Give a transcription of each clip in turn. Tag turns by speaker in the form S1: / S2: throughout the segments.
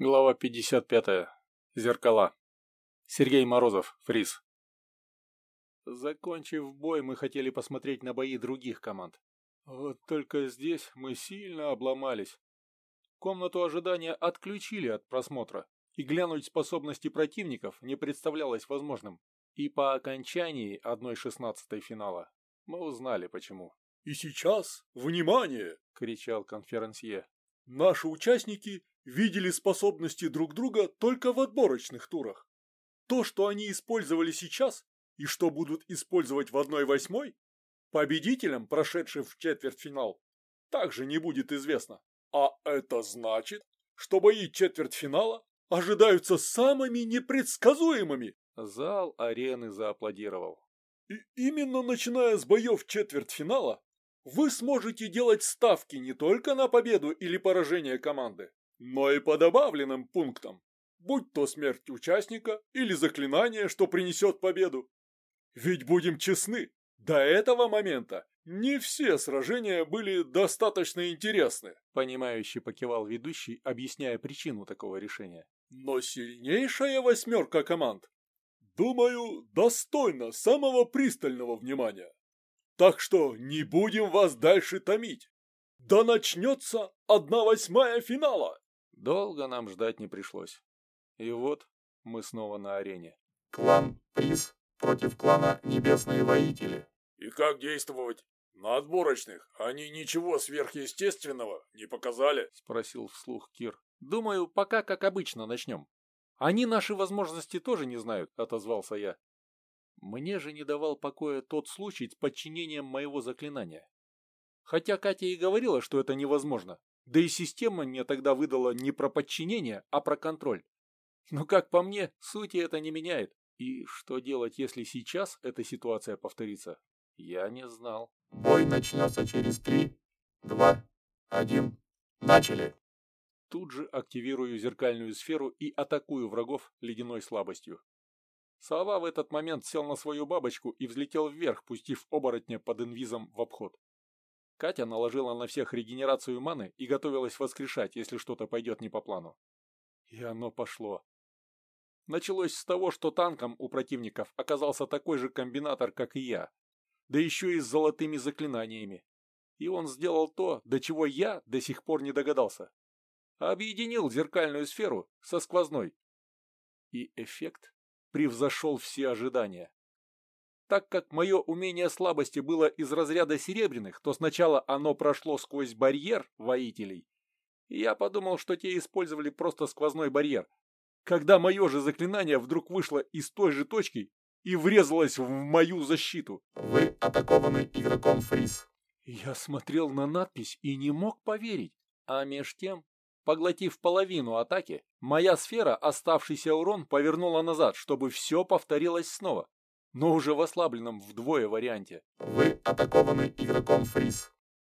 S1: Глава 55. Зеркала. Сергей Морозов, Фриз. Закончив бой, мы хотели посмотреть на бои других команд. Вот только здесь мы сильно обломались. Комнату ожидания отключили от просмотра, и глянуть способности противников не представлялось возможным. И по окончании 1-16 финала мы узнали почему.
S2: «И сейчас, внимание!» – кричал конферансье. «Наши участники видели способности друг друга только в отборочных турах. То, что они использовали сейчас и что будут использовать в 1-8, победителям, прошедшим в четвертьфинал, также не будет известно. А это значит, что бои четвертьфинала ожидаются самыми непредсказуемыми.
S1: Зал арены зааплодировал.
S2: И именно начиная с боев четвертьфинала, вы сможете делать ставки не только на победу или поражение команды, но и по добавленным пунктам, будь то смерть участника или заклинание, что принесет победу. Ведь будем честны, до этого момента не все сражения были достаточно интересны.
S1: Понимающий покивал ведущий, объясняя причину такого решения.
S2: Но сильнейшая восьмерка команд, думаю, достойна самого пристального внимания. Так что не будем вас дальше томить. Да начнется одна восьмая финала.
S1: Долго нам ждать не пришлось. И вот мы снова на арене.
S3: Клан Приз против клана Небесные Воители.
S2: И как действовать? На отборочных они ничего сверхъестественного не показали?
S1: Спросил вслух Кир. Думаю, пока как обычно начнем. Они наши возможности тоже не знают, отозвался я. Мне же не давал покоя тот случай с подчинением моего заклинания. Хотя Катя и говорила, что это невозможно. Да и система мне тогда выдала не про подчинение, а про контроль. Но, как по мне, сути это не меняет. И что делать, если сейчас эта ситуация повторится, я не знал.
S3: Бой начнется через три, два, один. Начали.
S1: Тут же активирую зеркальную сферу и атакую врагов ледяной слабостью. Сова в этот момент сел на свою бабочку и взлетел вверх, пустив оборотня под инвизом в обход. Катя наложила на всех регенерацию маны и готовилась воскрешать, если что-то пойдет не по плану. И оно пошло. Началось с того, что танком у противников оказался такой же комбинатор, как и я, да еще и с золотыми заклинаниями. И он сделал то, до чего я до сих пор не догадался. Объединил зеркальную сферу со сквозной. И эффект превзошел все ожидания. Так как мое умение слабости было из разряда серебряных, то сначала оно прошло сквозь барьер воителей, и я подумал, что те использовали просто сквозной барьер, когда мое же заклинание вдруг вышло из той же точки и врезалось в мою защиту.
S3: Вы атакованы игроком Фриз.
S1: Я смотрел на надпись и не мог поверить, а меж тем, поглотив половину атаки, моя сфера оставшийся урон повернула назад, чтобы все повторилось снова но уже в ослабленном вдвое варианте.
S3: Вы атакованы игроком Фриз.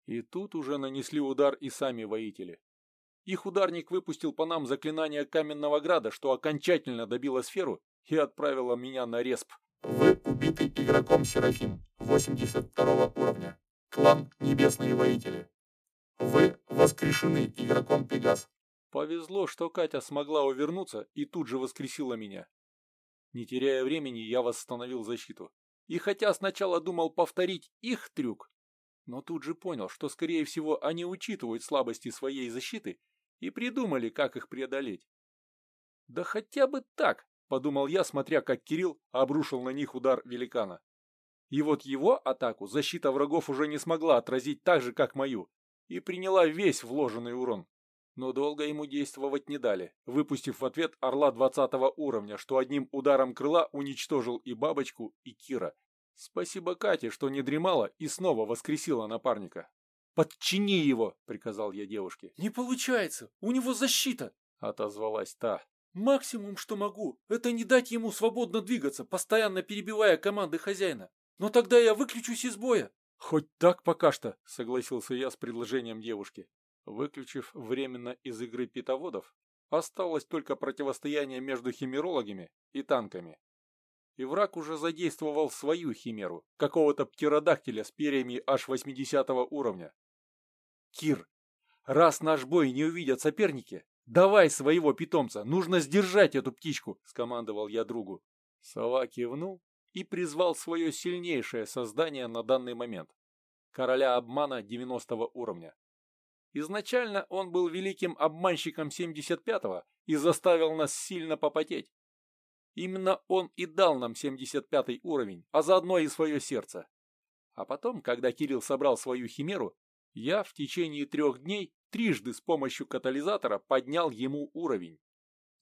S1: И тут уже нанесли удар и сами воители. Их ударник выпустил по нам заклинание Каменного Града, что окончательно добило сферу и отправило меня на респ.
S3: Вы убиты игроком Серафим 82 уровня. Клан Небесные Воители. Вы воскрешены игроком Пегас.
S1: Повезло, что Катя смогла увернуться и тут же воскресила меня. Не теряя времени, я восстановил защиту. И хотя сначала думал повторить их трюк, но тут же понял, что, скорее всего, они учитывают слабости своей защиты и придумали, как их преодолеть. «Да хотя бы так», — подумал я, смотря, как Кирилл обрушил на них удар великана. И вот его атаку защита врагов уже не смогла отразить так же, как мою, и приняла весь вложенный урон. Но долго ему действовать не дали, выпустив в ответ орла 20 уровня, что одним ударом крыла уничтожил и бабочку, и Кира. Спасибо Кате, что не дремала и снова воскресила напарника. «Подчини его!» — приказал я девушке.
S2: «Не получается! У него защита!»
S1: — отозвалась та.
S2: «Максимум, что могу, это не дать ему свободно двигаться, постоянно перебивая команды хозяина. Но тогда я выключусь из боя».
S1: «Хоть так пока что», — согласился я с предложением девушки. Выключив временно из игры питоводов, осталось только противостояние между химерологами и танками. И враг уже задействовал свою химеру, какого-то птеродактиля с перьями аж 80 уровня. Кир, раз наш бой не увидят соперники, давай своего питомца, нужно сдержать эту птичку», — скомандовал я другу. Сова кивнул и призвал свое сильнейшее создание на данный момент — короля обмана 90 уровня. Изначально он был великим обманщиком 75-го и заставил нас сильно попотеть. Именно он и дал нам 75 уровень, а заодно и свое сердце. А потом, когда Кирилл собрал свою химеру, я в течение трех дней трижды с помощью катализатора поднял ему уровень.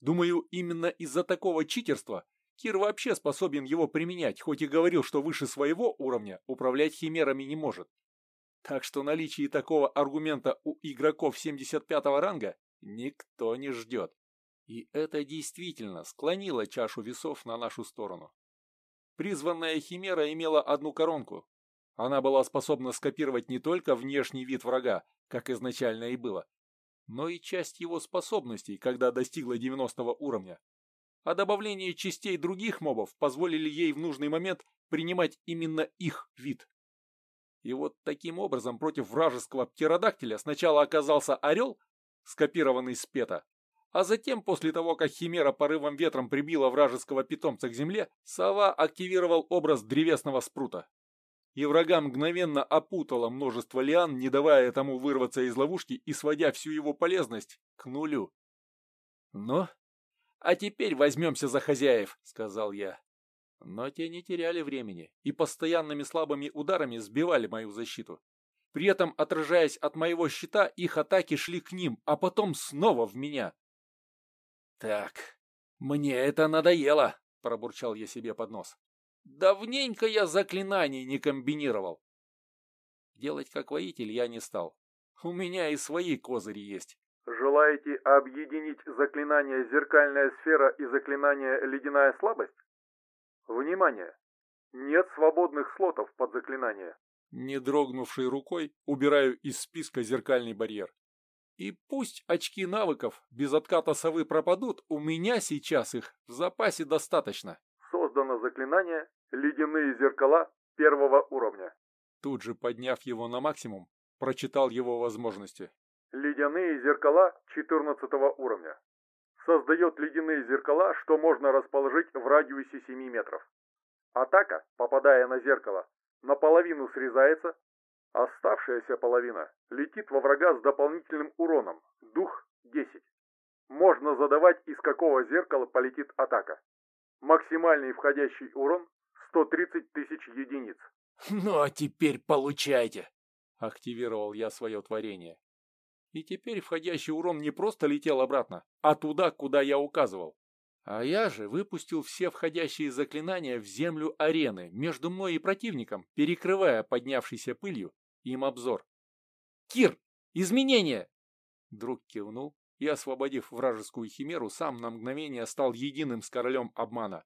S1: Думаю, именно из-за такого читерства Кир вообще способен его применять, хоть и говорил, что выше своего уровня управлять химерами не может. Так что наличие такого аргумента у игроков 75 ранга никто не ждет. И это действительно склонило чашу весов на нашу сторону. Призванная химера имела одну коронку, она была способна скопировать не только внешний вид врага, как изначально и было, но и часть его способностей, когда достигла 90 уровня. А добавление частей других мобов позволили ей в нужный момент принимать именно их вид. И вот таким образом против вражеского птеродактиля сначала оказался орел, скопированный с пета, а затем, после того, как Химера порывом ветром прибила вражеского питомца к земле, сова активировал образ древесного спрута и врага мгновенно опутало множество лиан, не давая тому вырваться из ловушки и сводя всю его полезность к нулю. «Ну, а теперь возьмемся за хозяев», — сказал я. Но те не теряли времени и постоянными слабыми ударами сбивали мою защиту. При этом, отражаясь от моего щита, их атаки шли к ним, а потом снова в меня. «Так, мне это надоело», — пробурчал я себе под нос. Давненько я заклинаний не комбинировал. Делать как воитель я не стал. У меня и свои козыри есть.
S2: Желаете объединить заклинание «Зеркальная сфера» и заклинание «Ледяная слабость»? Внимание! Нет свободных слотов под заклинание.
S1: Не дрогнувшей рукой убираю из списка зеркальный барьер. И пусть очки навыков без отката совы пропадут, у меня сейчас их в запасе достаточно.
S2: Создано заклинание Ледяные зеркала первого уровня.
S1: Тут же, подняв его на максимум, прочитал его возможности.
S2: Ледяные зеркала 14 уровня. Создает ледяные зеркала, что можно расположить в радиусе 7 метров. Атака, попадая на зеркало, наполовину срезается, оставшаяся половина летит во врага с дополнительным уроном, дух 10. Можно задавать, из какого зеркала полетит атака. Максимальный входящий урон 130 тысяч единиц.
S1: «Ну а теперь получайте!» — активировал я свое творение. И теперь входящий урон не просто летел обратно, а туда, куда я указывал. А я же выпустил все входящие заклинания в землю арены между мной и противником, перекрывая поднявшейся пылью им обзор. «Кир! Изменения!» Друг кивнул и, освободив вражескую химеру, сам на мгновение стал единым с королем обмана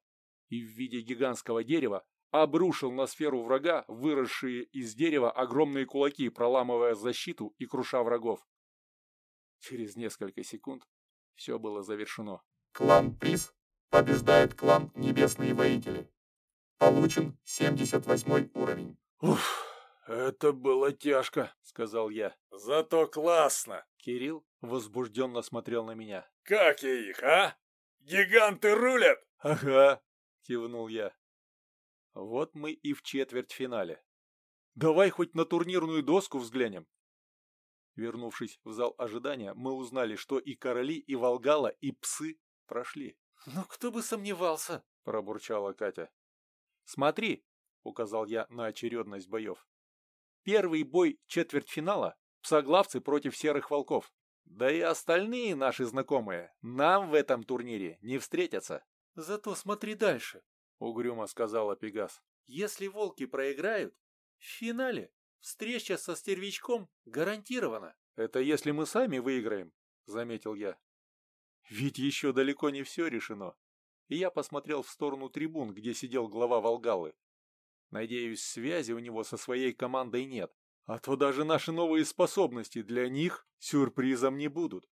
S1: и в виде гигантского дерева обрушил на сферу врага выросшие из дерева огромные кулаки, проламывая защиту и круша врагов. Через несколько секунд все было завершено.
S3: Клан Приз побеждает клан Небесные Воители. Получен 78 уровень.
S1: Уф, это было тяжко, сказал я.
S2: Зато классно.
S1: Кирилл возбужденно смотрел на меня.
S2: Как я их, а? Гиганты рулят?
S1: Ага, кивнул я. Вот мы и в четвертьфинале. Давай хоть на турнирную доску взглянем. Вернувшись в зал ожидания, мы узнали, что и короли, и Волгала, и псы прошли. «Ну, кто бы сомневался!» – пробурчала Катя. «Смотри!» – указал я на очередность боев. «Первый бой четвертьфинала – псоглавцы против серых волков. Да и остальные наши знакомые нам в этом турнире не встретятся». «Зато смотри дальше», — угрюмо сказала Пегас. «Если волки проиграют, в финале встреча со стервячком гарантирована». «Это если мы сами выиграем», — заметил я. «Ведь еще далеко не все решено». И я посмотрел в сторону трибун, где сидел глава Волгалы. Надеюсь, связи у него со своей командой нет, а то даже наши новые способности для них сюрпризом не будут.